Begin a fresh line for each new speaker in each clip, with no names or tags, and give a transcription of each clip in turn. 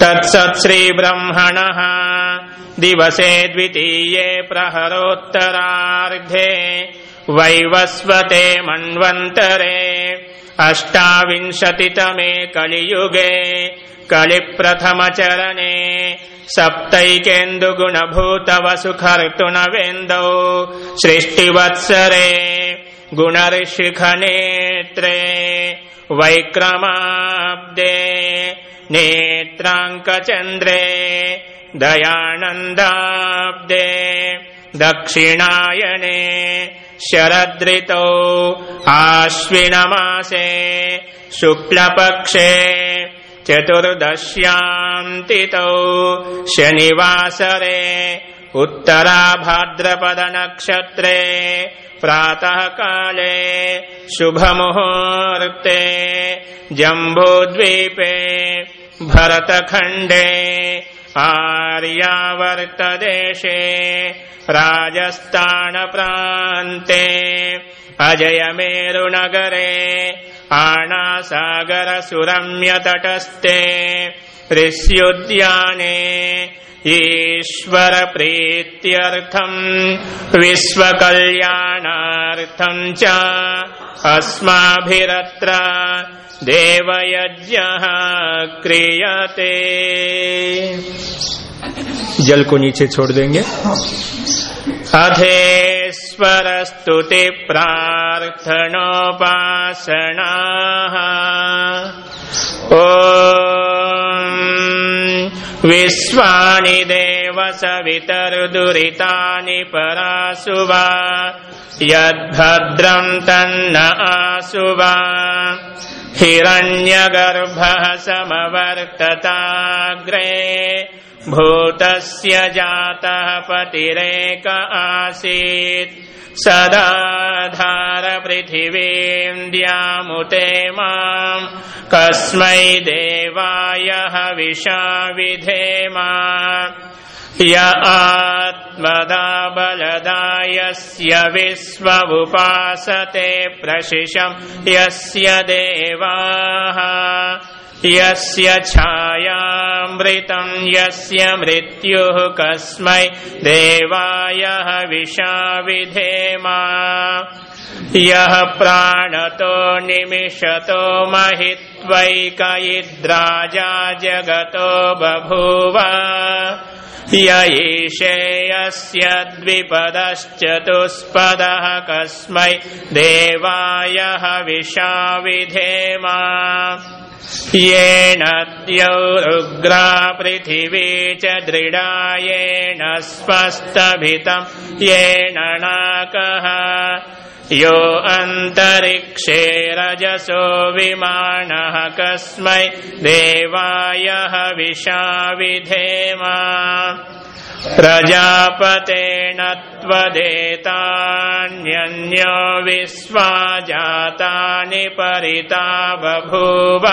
तत्सत्श्रीब्रह्मणः दिवसे द्वितीये प्रहरोत्तरार्धे वैवस्वते मन्वन्तरे अष्टाविंशतितमे कलियुगे कलिप्रथमचरणे सप्तैकेन्दुगुणभूतवसुखर्तुनवेन्दौ सृष्टिवत्सरे गुणर्शिखनेत्रे वैक्रमाब्दे नेत्राङ्कचन्द्रे दयानन्दाब्दे दक्षिणायने शरदृतौ आश्विनमासे शुक्लपक्षे चतुर्दश्याम् तिथौ शनिवासरे उत्तराभाद्रपदनक्षत्रे प्रातःकाले शुभमुहूर्ते जम्बूद्वीपे भरतखण्डे आर्यावर्तदेशे राजस्थानप्रान्ते अजयमेरुनगरे आणासागरसुरम्यतटस्थे ऋष्युद्याने ईश्वरप्रीत्यर्थम् विश्वकल्याणार्थम् च अस्माभिरत्र देवयज्ञः क्रियते।
जल को नीचे छोड़ देंगे।
अधेश्वर स्तुति प्रार्थनोपासना विश्वानि देव सवितर्दुरितानि परासु वा यद्भद्रम् तन्न आसु वा हिरण्यगर्भः समवर्तताग्रे, भूतस्य जातः पतिरेक आसीत्। सदाधार पृथिवीम् द्यामुते माम् कस्मै देवाय हविषा विधेमा। य आत्मदा बलदा यस्य विश्वमुपासते प्रशिशम् यस्य देवाः, यस्य छायामृतम् यस्य मृत्युः कस्मै देवाय हविषा विधेमा। यः प्राणतो निमिषतो महित्वैकयिद्राजा जगतो बभूव। य ईशे द्विपदश्चतुष्पदः कस्मै देवाय हविषा विधेमा येन द्यौरुग्रा पृथिवी च दृढा स्वस्थभितम् येन नाकः। यो अन्तरिक्षे रजसो विमानः कस्मै देवाय हविषा विधेमा प्रजापतेन त्वदेतान्यन्यो विश्वा जातानि परिता बभूव।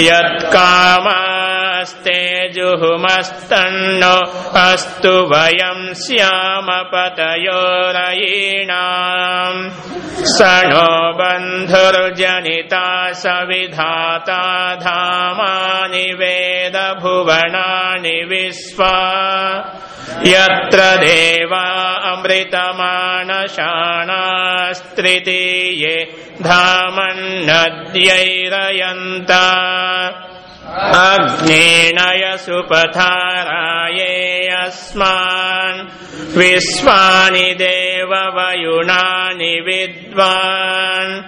यत्कामास्ते जुहुमस्तन्नो अस्तु वयम् श्यामपतयोरयीणाम्। स नो बन्धुर्जनिता सविधाता धामानि वेद भुवनानि विश्वा यत्र देवा अमृतमानशाणास्त्रितीये धामन्नद्यैरयन्ता। अग्नेणय सुपथाराये अस्मान् विश्वानि देववयुनानि विद्वान्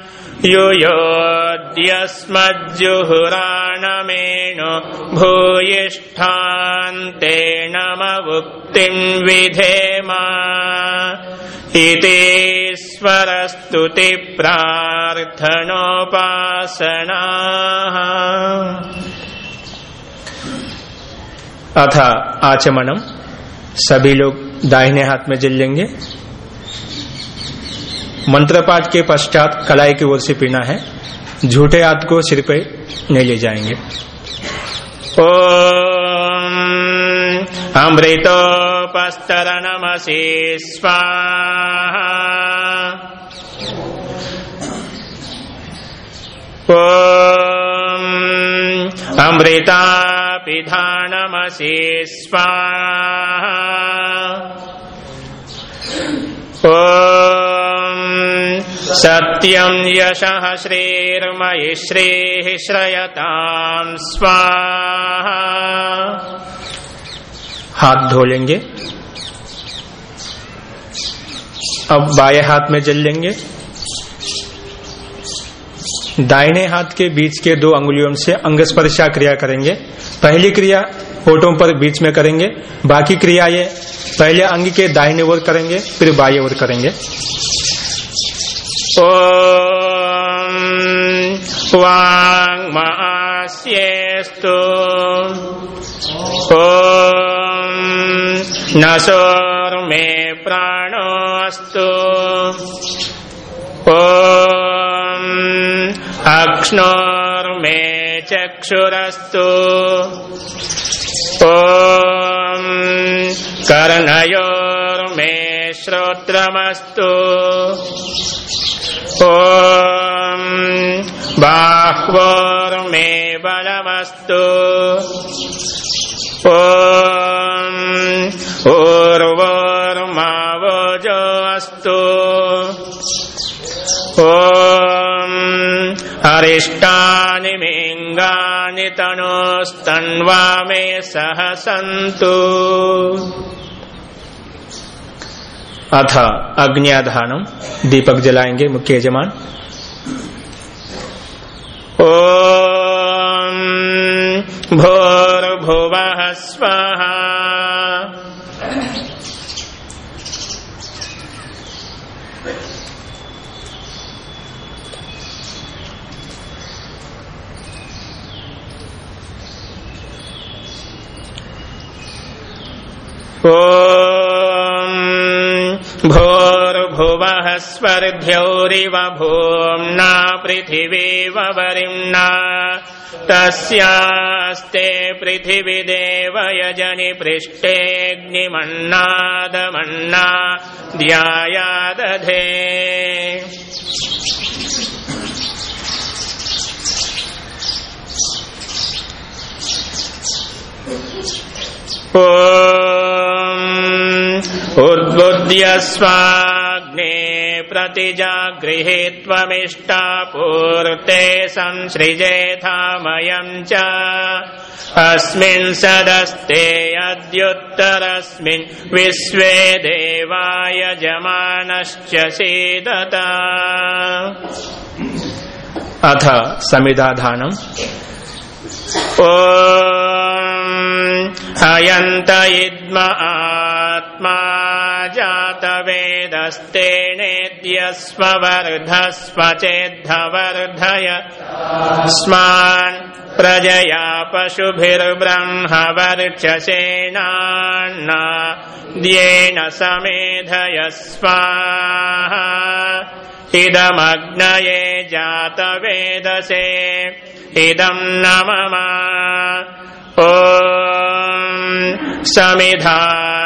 युयोद्यस्मज्जुहुराणमेणु भूयिष्ठान्तेन मुक्तिम् विधेमा। इति
अथ आचमनम सभी लोग दाहिने हाथ में जल लेंगे। मंत्रपाठ के पश्चात कलाई की ओर से पीना है। झूठे हाथ को सिर पे नहीं ले जाएँगे।
ॐ अमृतोपस्तरनमसि स्वाहा। ॐ अमृतापिधानमसि स्वाहा। ॐ सत्यं यशः श्रीर्मयि श्रीः श्रयतां स्वाहा।
हाथ धो लेंगे अब बाएँ हाथ में जल लेंगे। दाहिने हाथ के बीच के दो अंगुलियों से अंग स्पर्शा क्रिया करेंगे। पहली क्रिया होठों पर बीच में करेंगे। बाकी क्रिया ये पहले अंग के दाहिने ओर करेंगे, फिर बाएँ ओर करेंगे।
ॐ वाङ्मास्येस्तु ॐ नशोर्मे प्राणोऽस्तु ॐ अक्ष्णोर्मे चक्षुरस्तु ॐ कर्णयोर्मे श्रोत्रमस्तु ॐ बाह्वोर्मे बलमस्तु ॐ ऊर्वोर्मावोजो ॐ अरिष्टानि मेऽङ्गानि तनोस्तन्वा मे सह सन्तु।
अथ अग्नियाधानम दीपक जलाएँगे मुख्य यजमान।
ओ भोर्भुव स्वः ॐ भोर्भुवः स्वर्ध्योरिव भूम्ना पृथिवीव वरिम्ना। तस्यास्ते पृथिविदेव यजनि पृष्ठेऽग्निमन्नादमन्ना ध्यायादधे। ॐ उद्बुद्ध्य स्वाग्ने प्रतिजागृहे त्वमिष्टापूर्ते संसृजेथामयम् च। अस्मिन् सदस्ते अद्युत्तरस्मिन् विश्वे देवाय जमानश्च सीदता।
अथ समिधाधानम।
ॐ अयन्त इद्म आत्मा जातवेदस्तेनेद्यस्व वर्धस्व चेद्धवर्धय स्मान् प्रजया पशुभिर्ब्रह्मवर्चसेनान्ना। द्येन समेधय स्वाहा। इदमग्नये जातवेदसे। इदम् न मम समिधाग्निम्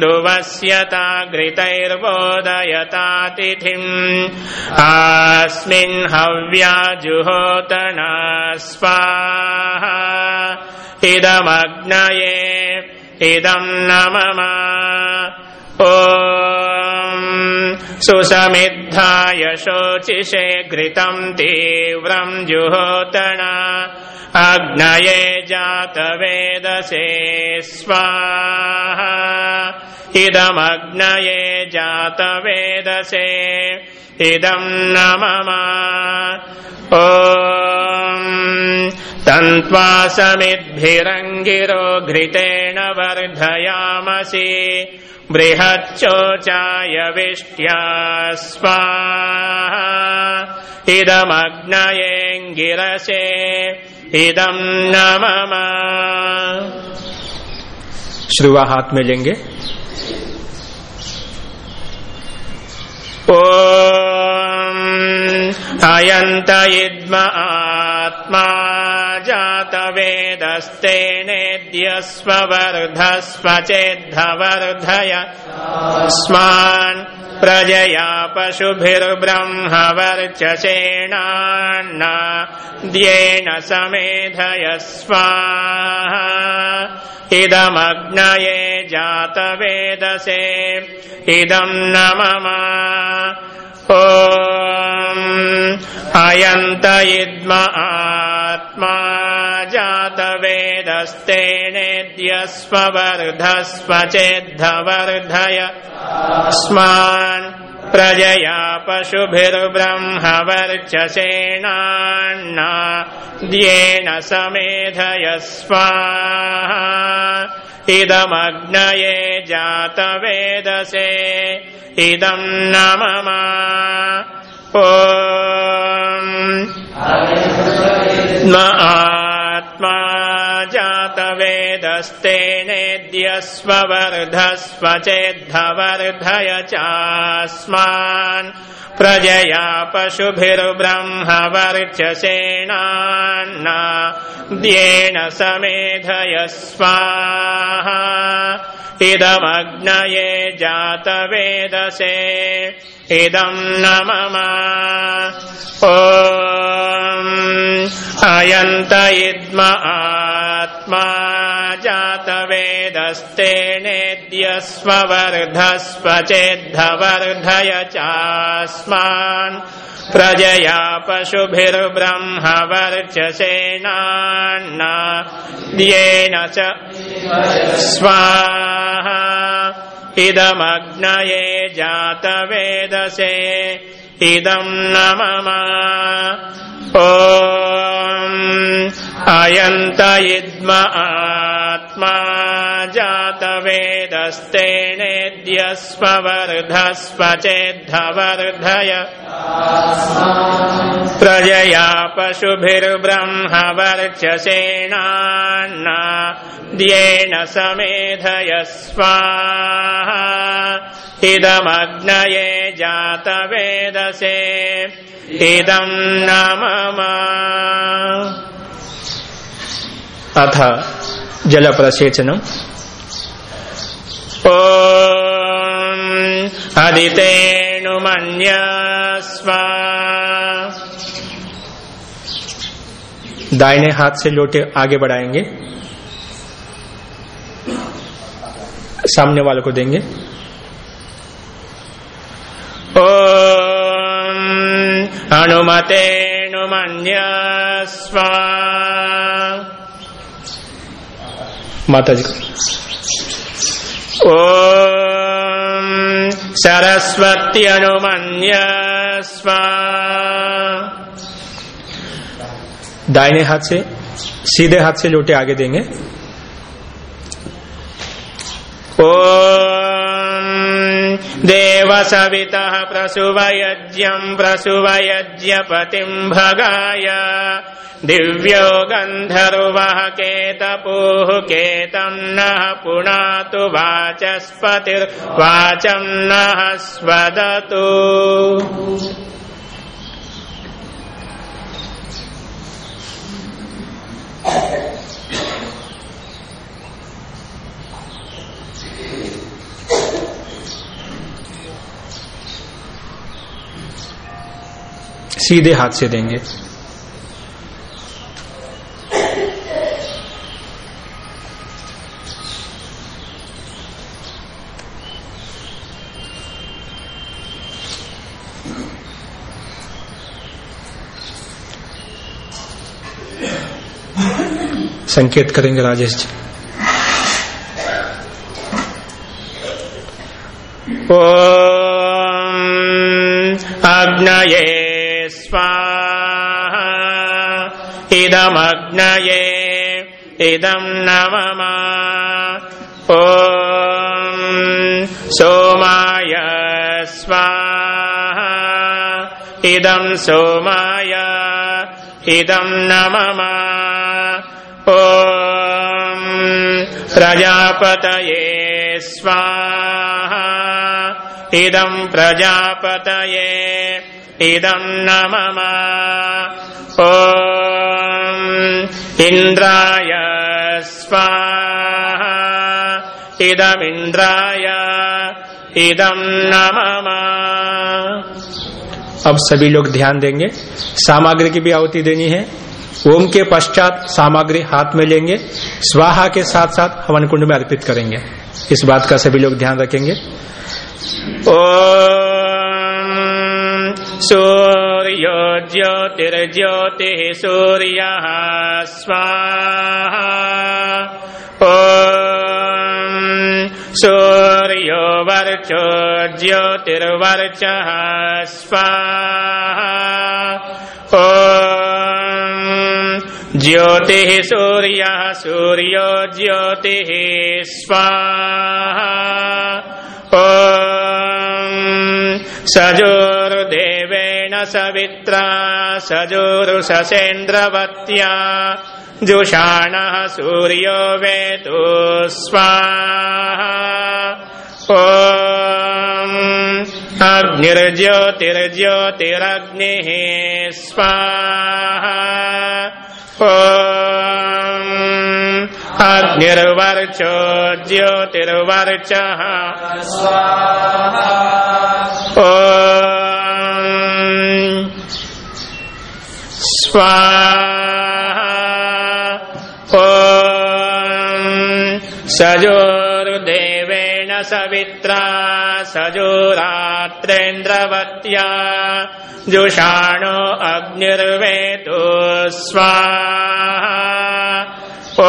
दुवस्यता घृतैर्बोधयतातिथिम्। अस्मिन् हव्याजुहोतना स्वाहा इदमग्नये इदम् न मम सुसमिद्धाय शोचिषे घृतम् तीव्रम् जुहोतना अग्नये जातवेदसे, स्वाहा। इदमग्नये जातवेदसे इदम् न मम ॐ तन्त्वा समिद्भिरङ्गिरो घृतेन वर्धयामसि, बृहच्चोचाय विष्ट्या, स्वाहा। इदमग्नयेङ्गिरसे इदम् न मम
श्रुवा हाथ में लेंगे।
ॐ अयन्त इद्म आत्मा जातवेदस्तेनेद्यस्व वर्धस्व चेद्धवर्धय स्मान् प्रजया पशुभिर्ब्रह्मवर्चसेनान्ना द्येन समेधय स्वाहा। इदमग्नये जातवेदसे इदं न मम ॐ अयन्त इद्म आत्मा जातवेदस्तेनेद्यस्व वर्धस्व चेद्धवर्धय स्मान् प्रजया पशुभिर्ब्रह्मवर्चसेनान्ना। द्येन समेधय स्वाहा। इदमग्नये जातवेदसे। इदं न मम आत्मा जातवेदस्तेनेद्यस्व वर्धस्व चेद्धवर्धय चास्मान् प्रजया पशुभिर्ब्रह्मवर्चसेनान्ना द्येन समेधय स्वाहा। इदमग्नये जातवेदसे इदं न मम ॐ अयन्त इद्म आत्मा जातवेदस्तेनेद्यस्व वर्धस्व चेद्धवर्धय चास्मान् प्रजया पशुभिर्ब्रह्मवर्चसेनान्ना द्येन च स्वाहा। इदमग्नये जातवेदसे इदं न मम अयन्त इद्म आत्मा जातवेदस्तेनेद्यस्व वर्धस्व चेद्धवर्धय प्रजया पशुभिर्ब्रह्मवर्चसेनान्ना। द्येन समेधय स्वाहा। इदमग्नये जातवेदसे। इदं न मम
अथ जल प्रसेचनम
ॐ अदितेनुमन्यस्व
दाहिने हाथ से लोटे आगे बढ़ाएँगे। सामने वाले को देंगे।
ॐ हनुमतेनुमन्यस्व
माता जी को
ॐ सरस्वत्यनुमन्यस्व।
दाहिने हाथ से, सीधे हाथ से लोटे आगे देंगे।
ओ ॐ देवसवितः प्रसुवयज्ञम् प्रसुवयज्ञपतिम् भगाय। दिव्यो गन्धर्वः केतपुः केतम् नः पुनातु वाचस्पतिर्वाचम् नः स्वदतु।
सीधे हाथ से देंगे। संकेत करेंगे राजेश जी।
अग्नये इदमग्नये। इदं न मम ॐ सोमाय स्वाहा। इदं सोमाय। इदं न मम ॐ प्रजापतये स्वाहा। इदं प्रजापतये। इदं न मम ॐ इन्द्राय स्वाहा। इदमिन्द्राय इदं न मम
अब सभी लोग ध्यान देंगे। सामग्री की भी आहुति देनी है। ओम के पश्चात सामग्री हाथ में लेंगे। स्वाहा के साथ साथ हवन कुंड में अर्पित करेंगे। इस बात का सभी लोग ध्यान रखेंगे।
ॐ सूर्यो ज्योतिर्ज्योतिः सूर्यः स्वाहा। सूर्यो वर्चो ज्योतिर्वर्चः स्वाहा ज्योतिः सूर्यः सूर्यो ज्योतिः स्वाहा सजोर्देवेण सवित्रा सजोरुषसेन्द्रवत्या जुषाणः सूर्यो वेतु स्वाहा। ॐ अग्निर्ज्योतिर्ज्योतिरग्निः स्वाहा। अग्निर्वर्चो ज्योतिर्वर्चः स्वाहा। सजोर्देवेण सवित्रा सजोरात्रेन्द्रवत्या जुषाणो अग्निर्वेतु स्वाहा। ॐ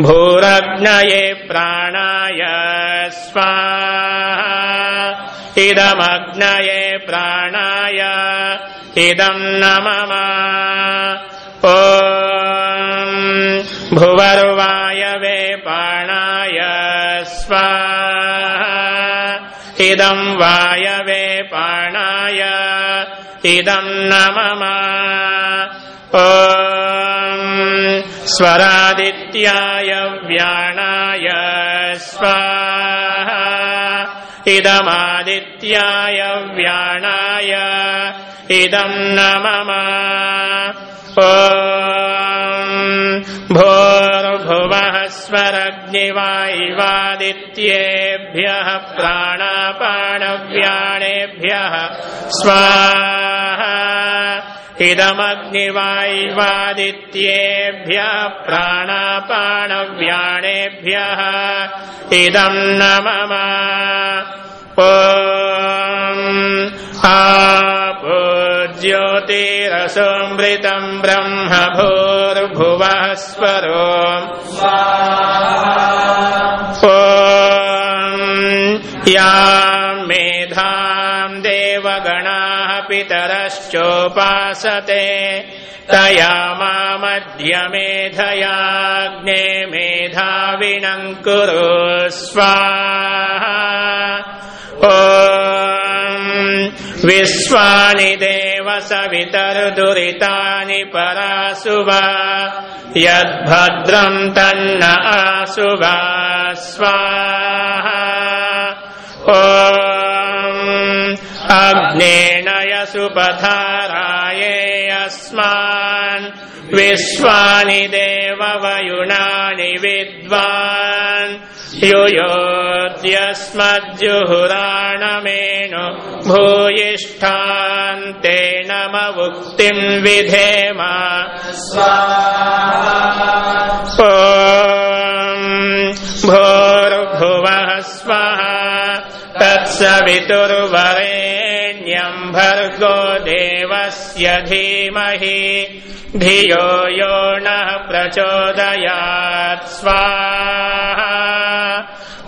भूरग्नये प्राणाय स्वाहा। इदमग्नये प्राणाय इदम् न मम ॐ भुवर्वायवे प्राणाय स्वाहा। इदम् वायवे प्राणाय इदम् न मम ॐ स्वरादित्याय व्याणाय स्वाहा। इदमादित्याय व्याणाय इदम् न मम भोर्भुवः स्वरग्निवाय्वादित्येभ्यः प्राणापाणव्याणेभ्यः स्वाहा इदमग्निवाय्वादित्येभ्यः प्राणापाणव्याणेभ्यः इदम् न मम ज्योतिरसोऽमृतम् ब्रह्म भूर्भुवः स्वरो ॐ या मेधाम् देवगणाः पितरश्चोपासते तया मामद्य मेधयाग्ने मेधाविनम् कुरु स्वाहा। विश्वानि देव सवितर्दुरितानि परासुवा यद्भद्रम् तन्न आसुवा स्वाहा। अग्नेणयशुपधाराये यस्मान् विश्वानि देववयुणानि विद्वान्। युयोद्यस्मज्जुहुराणमेणु भूयिष्ठान्ते न मुक्तिम् विधेम। भोर्भुवः स्वः तत्सवितुर्वरे तत्सवितुर्वरेण्यम् भर्गो देवस्य धीमहि। धियो यो नः प्रचोदयात्। स्वाहा।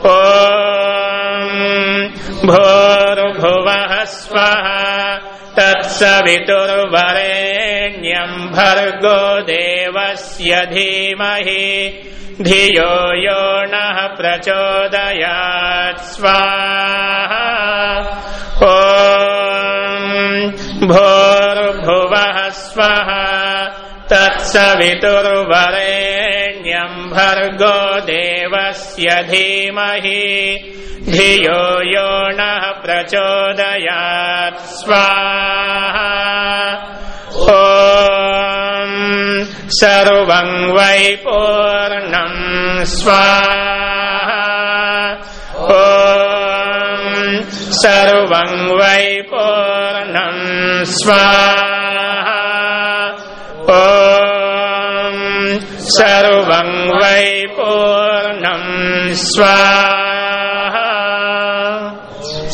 ॐ भोर्भुवः स्वः तत्सवितुर्वरेण्यम् भर्गो देवस्य धीमहि। धियो यो नः प्रचोदयात्। स्वाहा ॐ भोर्भुवः स्वः तत्सवितुर्वरेण्यम् भर्गो देवस्य धीमहि। धियो यो नः प्रचोदयात् स्वाहा। ॐ सर्वम् वै पूर्णम् स्वाहा sarvam vai purnam swaha om sarvam vai purnam swaha